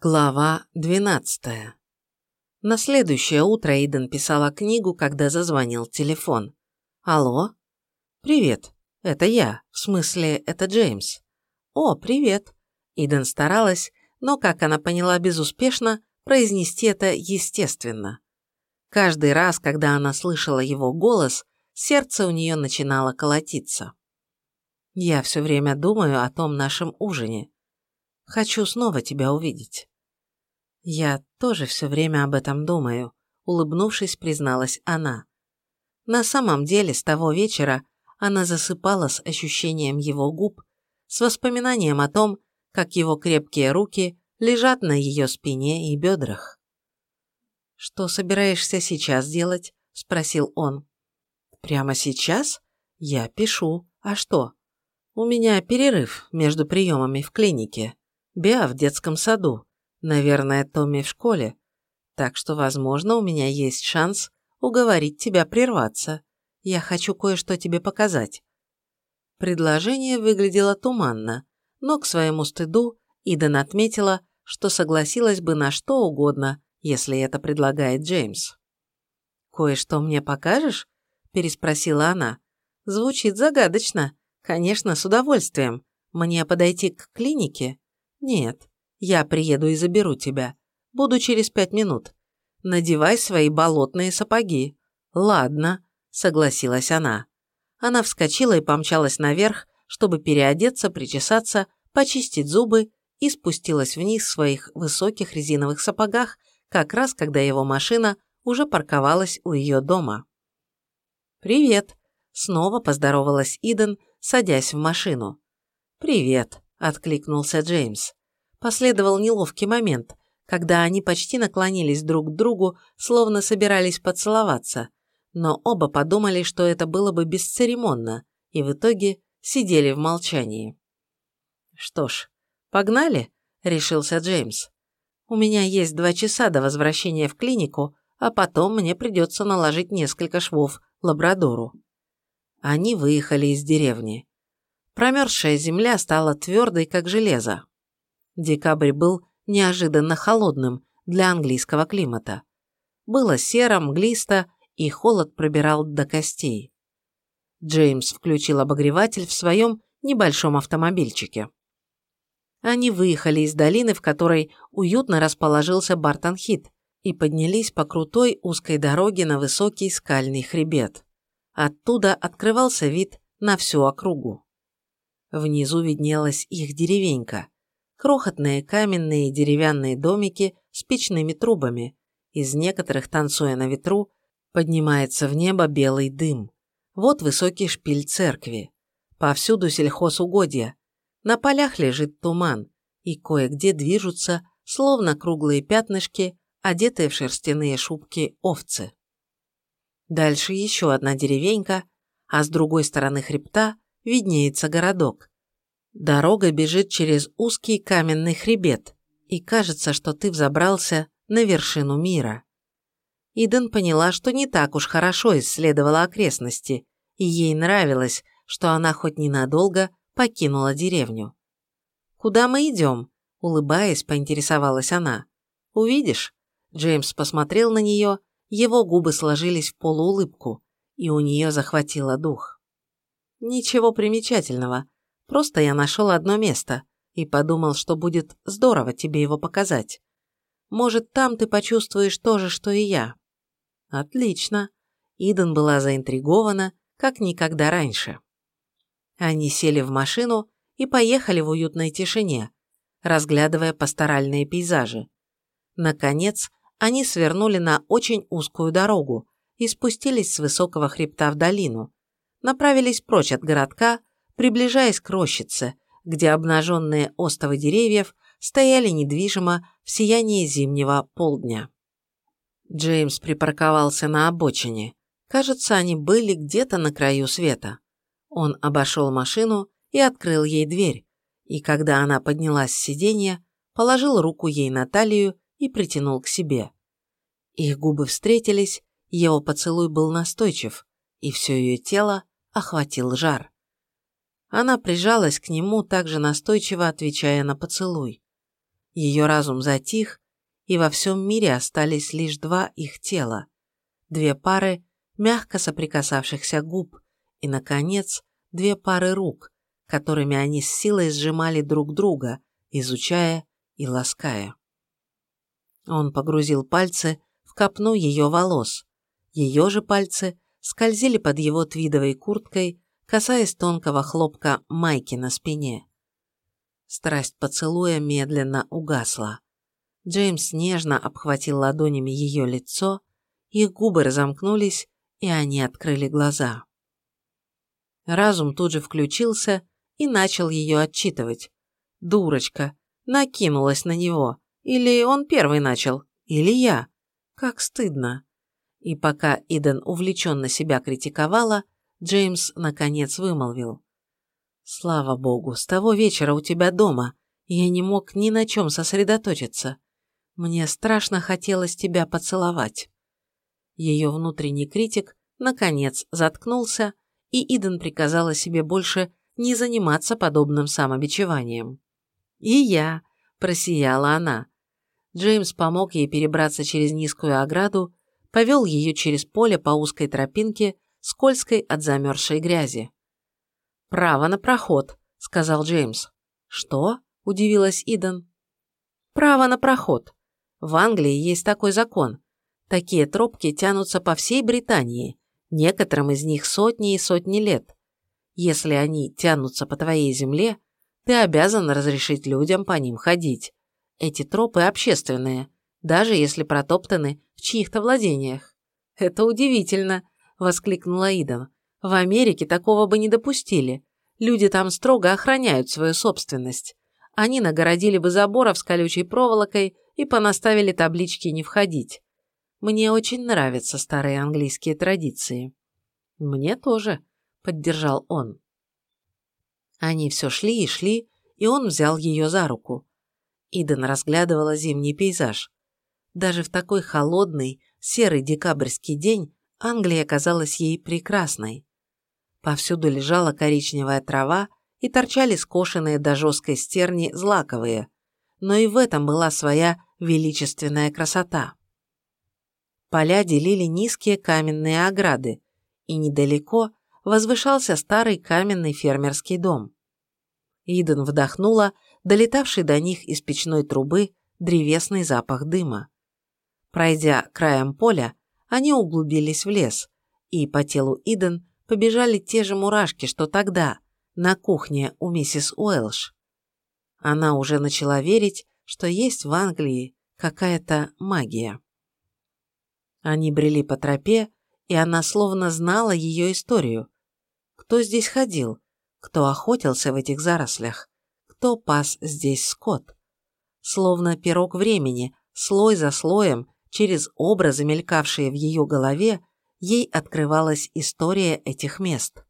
Глава 12. На следующее утро Иден писала книгу, когда зазвонил телефон. «Алло?» «Привет. Это я. В смысле, это Джеймс». «О, привет». Иден старалась, но, как она поняла безуспешно, произнести это естественно. Каждый раз, когда она слышала его голос, сердце у нее начинало колотиться. «Я все время думаю о том нашем ужине. Хочу снова тебя увидеть». «Я тоже все время об этом думаю», – улыбнувшись, призналась она. На самом деле, с того вечера она засыпала с ощущением его губ, с воспоминанием о том, как его крепкие руки лежат на ее спине и бедрах. «Что собираешься сейчас делать?» – спросил он. «Прямо сейчас? Я пишу. А что?» «У меня перерыв между приемами в клинике. Биа в детском саду. Наверное, Томми в школе. Так что, возможно, у меня есть шанс уговорить тебя прерваться. Я хочу кое-что тебе показать». Предложение выглядело туманно, но к своему стыду Иден отметила, что согласилась бы на что угодно, если это предлагает Джеймс. «Кое-что мне покажешь?» – переспросила она. «Звучит загадочно. Конечно, с удовольствием. Мне подойти к клинике?» «Нет. Я приеду и заберу тебя. Буду через пять минут. Надевай свои болотные сапоги». «Ладно», – согласилась она. Она вскочила и помчалась наверх, чтобы переодеться, причесаться, почистить зубы и спустилась вниз в своих высоких резиновых сапогах, как раз когда его машина уже парковалась у ее дома. «Привет», – снова поздоровалась Иден, садясь в машину. «Привет», – откликнулся Джеймс. Последовал неловкий момент, когда они почти наклонились друг к другу, словно собирались поцеловаться, но оба подумали, что это было бы бесцеремонно, и в итоге сидели в молчании. «Что ж, погнали?» – решился Джеймс. «У меня есть два часа до возвращения в клинику, а потом мне придется наложить несколько швов лабрадору». Они выехали из деревни. Промерзшая земля стала твердой, как железо. Декабрь был неожиданно холодным для английского климата. Было серо, мглисто, и холод пробирал до костей. Джеймс включил обогреватель в своем небольшом автомобильчике. Они выехали из долины, в которой уютно расположился Бартон-Хит, и поднялись по крутой узкой дороге на высокий скальный хребет. Оттуда открывался вид на всю округу. Внизу виднелась их деревенька, крохотные каменные деревянные домики с печными трубами. Из некоторых, танцуя на ветру, поднимается в небо белый дым. Вот высокий шпиль церкви. Повсюду сельхозугодья. На полях лежит туман, и кое-где движутся, словно круглые пятнышки, одетые в шерстяные шубки овцы. Дальше еще одна деревенька, а с другой стороны хребта виднеется городок. Дорога бежит через узкий каменный хребет, и кажется, что ты взобрался на вершину мира. Иден поняла, что не так уж хорошо исследовала окрестности, и ей нравилось, что она хоть ненадолго покинула деревню. «Куда мы идем?» – улыбаясь, поинтересовалась она. «Увидишь?» Джеймс посмотрел на нее, его губы сложились в полуулыбку, и у нее захватило дух. «Ничего примечательного», Просто я нашел одно место и подумал, что будет здорово тебе его показать. Может, там ты почувствуешь то же, что и я». «Отлично». Иден была заинтригована, как никогда раньше. Они сели в машину и поехали в уютной тишине, разглядывая пасторальные пейзажи. Наконец, они свернули на очень узкую дорогу и спустились с высокого хребта в долину, направились прочь от городка, приближаясь к рощице, где обнаженные остовы деревьев стояли недвижимо в сиянии зимнего полдня. Джеймс припарковался на обочине. Кажется, они были где-то на краю света. Он обошел машину и открыл ей дверь, и когда она поднялась с сиденья, положил руку ей на талию и притянул к себе. Их губы встретились, его поцелуй был настойчив, и все ее тело охватил жар. Она прижалась к нему, также настойчиво отвечая на поцелуй. Ее разум затих, и во всем мире остались лишь два их тела, две пары мягко соприкасавшихся губ и, наконец, две пары рук, которыми они с силой сжимали друг друга, изучая и лаская. Он погрузил пальцы в копну ее волос. Ее же пальцы скользили под его твидовой курткой, касаясь тонкого хлопка майки на спине. Страсть поцелуя медленно угасла. Джеймс нежно обхватил ладонями ее лицо, их губы разомкнулись, и они открыли глаза. Разум тут же включился и начал ее отчитывать. Дурочка, накинулась на него. Или он первый начал, или я. Как стыдно. И пока Иден увлеченно себя критиковала, Джеймс наконец вымолвил. «Слава богу, с того вечера у тебя дома я не мог ни на чем сосредоточиться. Мне страшно хотелось тебя поцеловать». Ее внутренний критик наконец заткнулся, и Иден приказала себе больше не заниматься подобным самобичеванием. «И я», – просияла она. Джеймс помог ей перебраться через низкую ограду, повел ее через поле по узкой тропинке, скользкой от замерзшей грязи. «Право на проход», – сказал Джеймс. «Что?» – удивилась Иден. «Право на проход. В Англии есть такой закон. Такие тропки тянутся по всей Британии, некоторым из них сотни и сотни лет. Если они тянутся по твоей земле, ты обязан разрешить людям по ним ходить. Эти тропы общественные, даже если протоптаны в чьих-то владениях. Это удивительно, воскликнула Ида. В Америке такого бы не допустили. Люди там строго охраняют свою собственность. Они нагородили бы заборов с колючей проволокой и понаставили таблички «Не входить». Мне очень нравятся старые английские традиции. Мне тоже, поддержал он. Они все шли и шли, и он взял ее за руку. Иден разглядывала зимний пейзаж. Даже в такой холодный, серый декабрьский день Англия казалась ей прекрасной. Повсюду лежала коричневая трава и торчали скошенные до жесткой стерни злаковые, но и в этом была своя величественная красота. Поля делили низкие каменные ограды, и недалеко возвышался старый каменный фермерский дом. Иден вдохнула долетавший до них из печной трубы древесный запах дыма. Пройдя краем поля, они углубились в лес, и по телу Иден побежали те же мурашки, что тогда, на кухне у миссис Уэлш. Она уже начала верить, что есть в Англии какая-то магия. Они брели по тропе, и она словно знала ее историю. Кто здесь ходил? Кто охотился в этих зарослях? Кто пас здесь скот? Словно пирог времени, слой за слоем, через образы, мелькавшие в ее голове, ей открывалась история этих мест.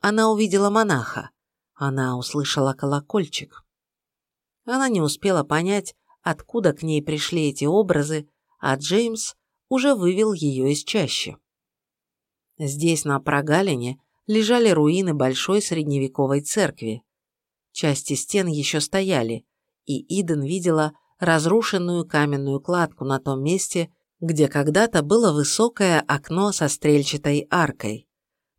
Она увидела монаха. Она услышала колокольчик. Она не успела понять, откуда к ней пришли эти образы, а Джеймс уже вывел ее из чащи. Здесь, на прогалине, лежали руины большой средневековой церкви. Части стен еще стояли, и Иден видела разрушенную каменную кладку на том месте, где когда-то было высокое окно со стрельчатой аркой.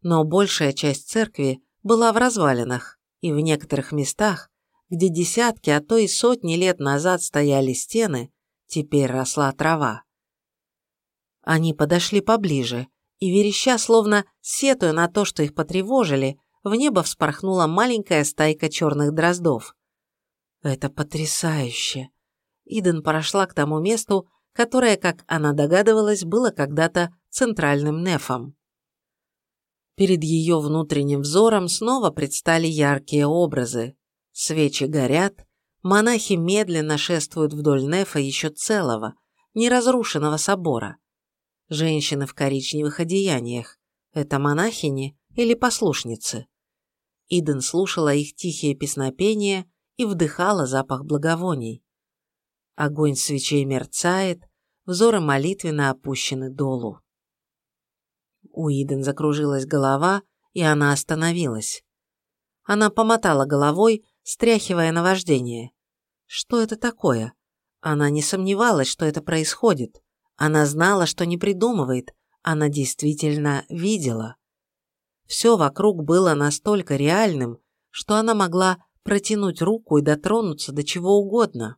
Но большая часть церкви была в развалинах, и в некоторых местах, где десятки, а то и сотни лет назад стояли стены, теперь росла трава. Они подошли поближе, и вереща, словно сетуя на то, что их потревожили, в небо вспорхнула маленькая стайка черных дроздов. «Это потрясающе!» Иден прошла к тому месту, которое, как она догадывалась, было когда-то центральным нефом. Перед ее внутренним взором снова предстали яркие образы. Свечи горят, монахи медленно шествуют вдоль нефа еще целого, неразрушенного собора. Женщины в коричневых одеяниях – это монахини или послушницы? Иден слушала их тихие песнопения и вдыхала запах благовоний. Огонь свечей мерцает, взоры молитвенно опущены долу. У Иден закружилась голова, и она остановилась. Она помотала головой, стряхивая наваждение. Что это такое? Она не сомневалась, что это происходит. Она знала, что не придумывает. Она действительно видела. Все вокруг было настолько реальным, что она могла протянуть руку и дотронуться до чего угодно.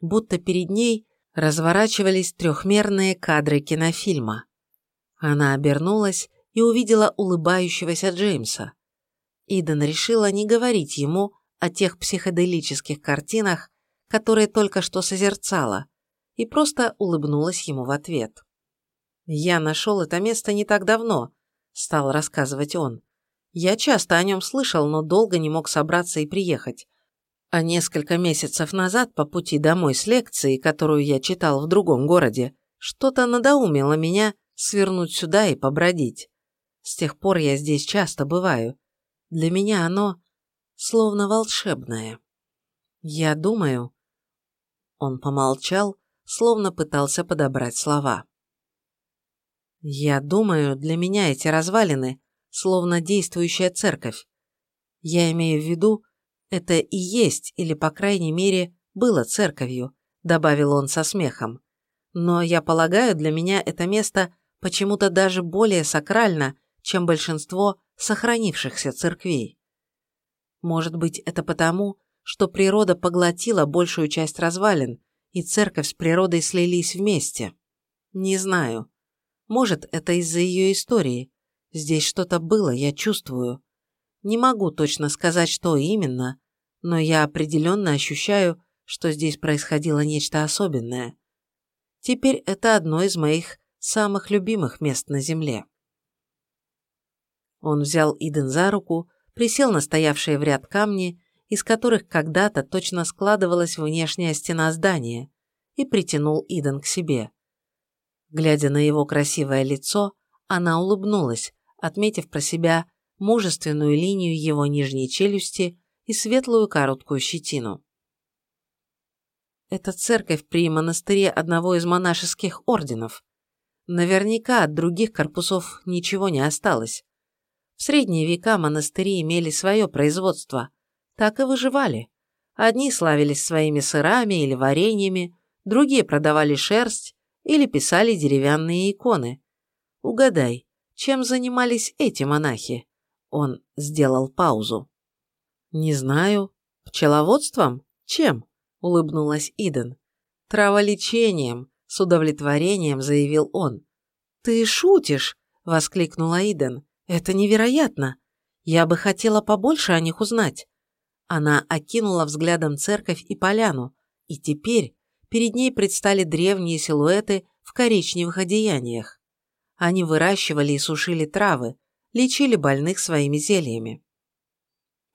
Будто перед ней разворачивались трехмерные кадры кинофильма. Она обернулась и увидела улыбающегося Джеймса. Иден решила не говорить ему о тех психоделических картинах, которые только что созерцала, и просто улыбнулась ему в ответ. «Я нашел это место не так давно», – стал рассказывать он. «Я часто о нем слышал, но долго не мог собраться и приехать. А несколько месяцев назад по пути домой с лекции, которую я читал в другом городе, что-то надоумило меня свернуть сюда и побродить. С тех пор я здесь часто бываю. Для меня оно словно волшебное. Я думаю...» Он помолчал, словно пытался подобрать слова. «Я думаю, для меня эти развалины словно действующая церковь. Я имею в виду, это и есть, или, по крайней мере, было церковью», добавил он со смехом. «Но я полагаю, для меня это место почему-то даже более сакрально, чем большинство сохранившихся церквей. Может быть, это потому, что природа поглотила большую часть развалин, и церковь с природой слились вместе. Не знаю. Может, это из-за ее истории. Здесь что-то было, я чувствую. Не могу точно сказать, что именно, но я определенно ощущаю, что здесь происходило нечто особенное. Теперь это одно из моих самых любимых мест на Земле. Он взял Иден за руку, присел на стоявшие в ряд камни, из которых когда-то точно складывалась внешняя стена здания, и притянул Иден к себе. Глядя на его красивое лицо, она улыбнулась, отметив про себя мужественную линию его нижней челюсти и светлую короткую щетину. Это церковь при монастыре одного из монашеских орденов. Наверняка от других корпусов ничего не осталось. В средние века монастыри имели свое производство, так и выживали. Одни славились своими сырами или вареньями, другие продавали шерсть или писали деревянные иконы. Угадай, чем занимались эти монахи? Он сделал паузу. «Не знаю. Пчеловодством? Чем?» – улыбнулась Иден. «Траволечением», – с удовлетворением заявил он. «Ты шутишь?» – воскликнула Иден. Это невероятно. Я бы хотела побольше о них узнать. Она окинула взглядом церковь и поляну, и теперь перед ней предстали древние силуэты в коричневых одеяниях. Они выращивали и сушили травы, лечили больных своими зельями.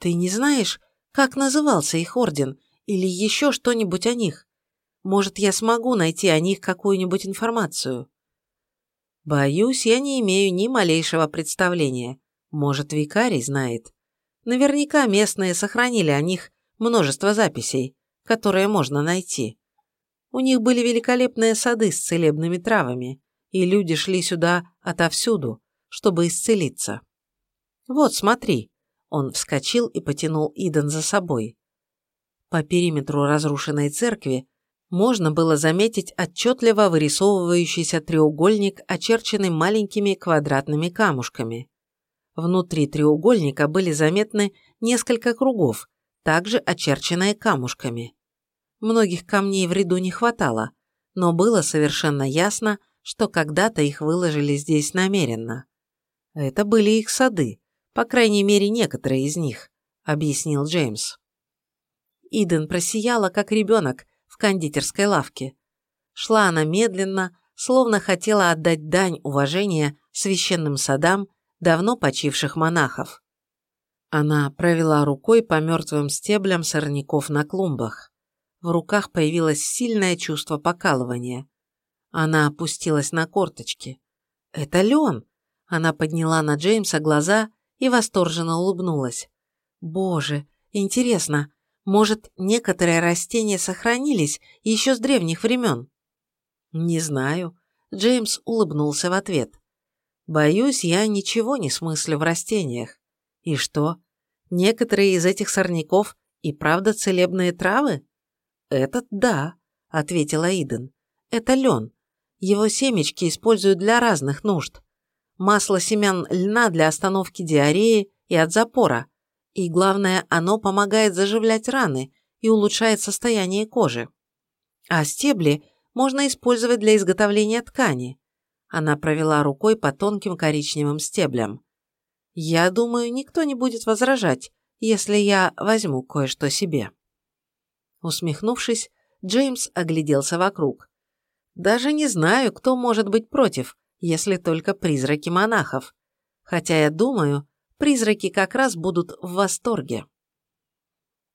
«Ты не знаешь, как назывался их орден или еще что-нибудь о них? Может, я смогу найти о них какую-нибудь информацию?» Боюсь, я не имею ни малейшего представления. Может, викарий знает. Наверняка местные сохранили о них множество записей, которые можно найти. У них были великолепные сады с целебными травами, и люди шли сюда отовсюду, чтобы исцелиться. Вот, смотри. Он вскочил и потянул Иден за собой. По периметру разрушенной церкви можно было заметить отчетливо вырисовывающийся треугольник, очерченный маленькими квадратными камушками. Внутри треугольника были заметны несколько кругов, также очерченные камушками. Многих камней в ряду не хватало, но было совершенно ясно, что когда-то их выложили здесь намеренно. Это были их сады, по крайней мере некоторые из них, объяснил Джеймс. Иден просияла, как ребенок, в кондитерской лавке. Шла она медленно, словно хотела отдать дань уважения священным садам давно почивших монахов. Она провела рукой по мертвым стеблям сорняков на клумбах. В руках появилось сильное чувство покалывания. Она опустилась на корточки. «Это лен!» Она подняла на Джеймса глаза и восторженно улыбнулась. «Боже, интересно, может, некоторые растения сохранились еще с древних времен? Не знаю. Джеймс улыбнулся в ответ. Боюсь, я ничего не смыслю в растениях. И что? Некоторые из этих сорняков и правда целебные травы? «Этот – да», – ответила Иден. «Это лен. Его семечки используют для разных нужд. Масло семян льна для остановки диареи и от запора. И главное, оно помогает заживлять раны и улучшает состояние кожи. А стебли можно использовать для изготовления ткани. Она провела рукой по тонким коричневым стеблям. Я думаю, никто не будет возражать, если я возьму кое-что себе. Усмехнувшись, Джеймс огляделся вокруг. Даже не знаю, кто может быть против, если только призраки монахов. Хотя я думаю, призраки как раз будут в восторге.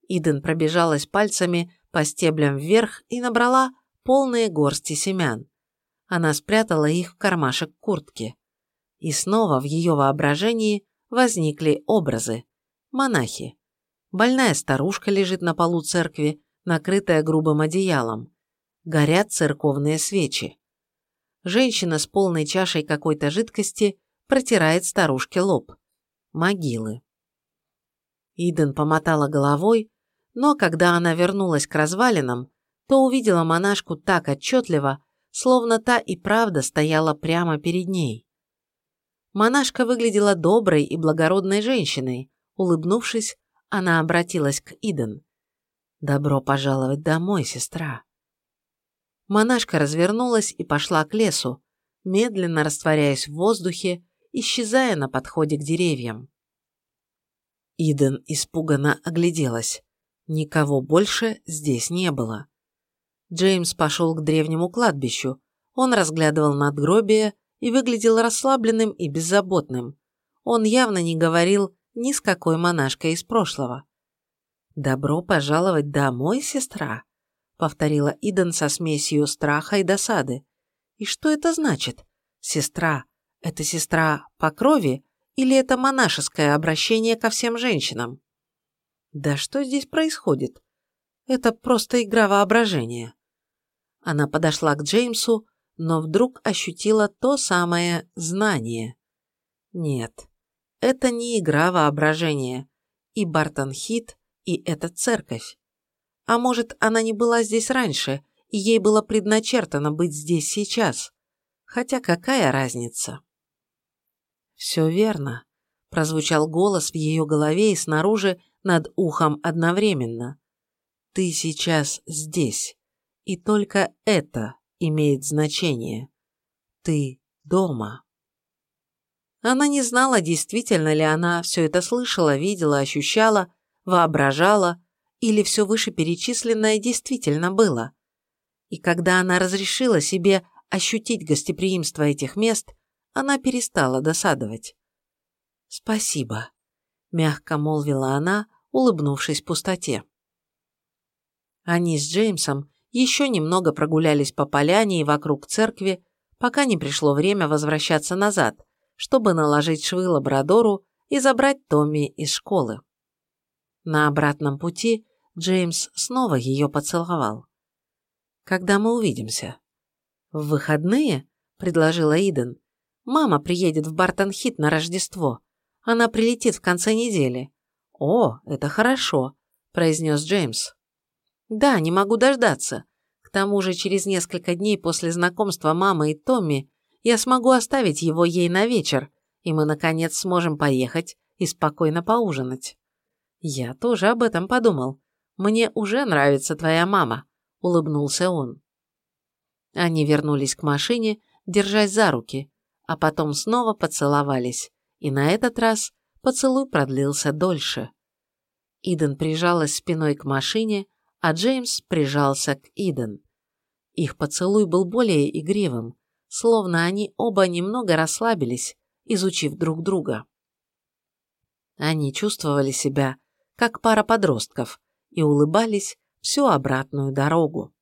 Иден пробежалась пальцами по стеблям вверх и набрала полные горсти семян. Она спрятала их в кармашек куртки. И снова в ее воображении возникли образы. Монахи. Больная старушка лежит на полу церкви, накрытая грубым одеялом. Горят церковные свечи. Женщина с полной чашей какой-то жидкости протирает старушке лоб. Могилы. Иден помотала головой, но когда она вернулась к развалинам, то увидела монашку так отчетливо, словно та и правда стояла прямо перед ней. Монашка выглядела доброй и благородной женщиной. Улыбнувшись, она обратилась к Иден. «Добро пожаловать домой, сестра». Монашка развернулась и пошла к лесу, медленно растворяясь в воздухе, исчезая на подходе к деревьям. Иден испуганно огляделась. Никого больше здесь не было. Джеймс пошел к древнему кладбищу. Он разглядывал надгробие и выглядел расслабленным и беззаботным. Он явно не говорил ни с какой монашкой из прошлого. «Добро пожаловать домой, сестра», — повторила Иден со смесью страха и досады. «И что это значит? Сестра? Это сестра по крови или это монашеское обращение ко всем женщинам?» «Да что здесь происходит? Это просто игра воображения». Она подошла к Джеймсу, но вдруг ощутила то самое знание. Нет, это не игра воображения. И Бартон Хит, и эта церковь. А может, она не была здесь раньше, и ей было предначертано быть здесь сейчас. Хотя какая разница? «Все верно», – прозвучал голос в ее голове и снаружи над ухом одновременно. «Ты сейчас здесь». И только это имеет значение. Ты дома. Она не знала, действительно ли она все это слышала, видела, ощущала, воображала, или все вышеперечисленное действительно было. И когда она разрешила себе ощутить гостеприимство этих мест, она перестала досадовать. «Спасибо», – мягко молвила она, улыбнувшись пустоте. Они с Джеймсом еще немного прогулялись по поляне и вокруг церкви, пока не пришло время возвращаться назад, чтобы наложить швы лабрадору и забрать Томми из школы. На обратном пути Джеймс снова ее поцеловал. «Когда мы увидимся?» «В выходные?» – предложила Иден. «Мама приедет в Бартон-Хит на Рождество. Она прилетит в конце недели». «О, это хорошо», – произнес Джеймс. Да, не могу дождаться. К тому же через несколько дней после знакомства мамы и Томми я смогу оставить его ей на вечер, и мы, наконец, сможем поехать и спокойно поужинать. Я тоже об этом подумал. Мне уже нравится твоя мама, улыбнулся он. Они вернулись к машине, держась за руки, а потом снова поцеловались, и на этот раз поцелуй продлился дольше. Иден прижалась спиной к машине, а Джеймс прижался к Иден. Их поцелуй был более игривым, словно они оба немного расслабились, изучив друг друга. Они чувствовали себя, как пара подростков, и улыбались всю обратную дорогу.